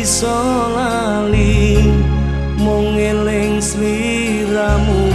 bisa lali mung eling sliramu.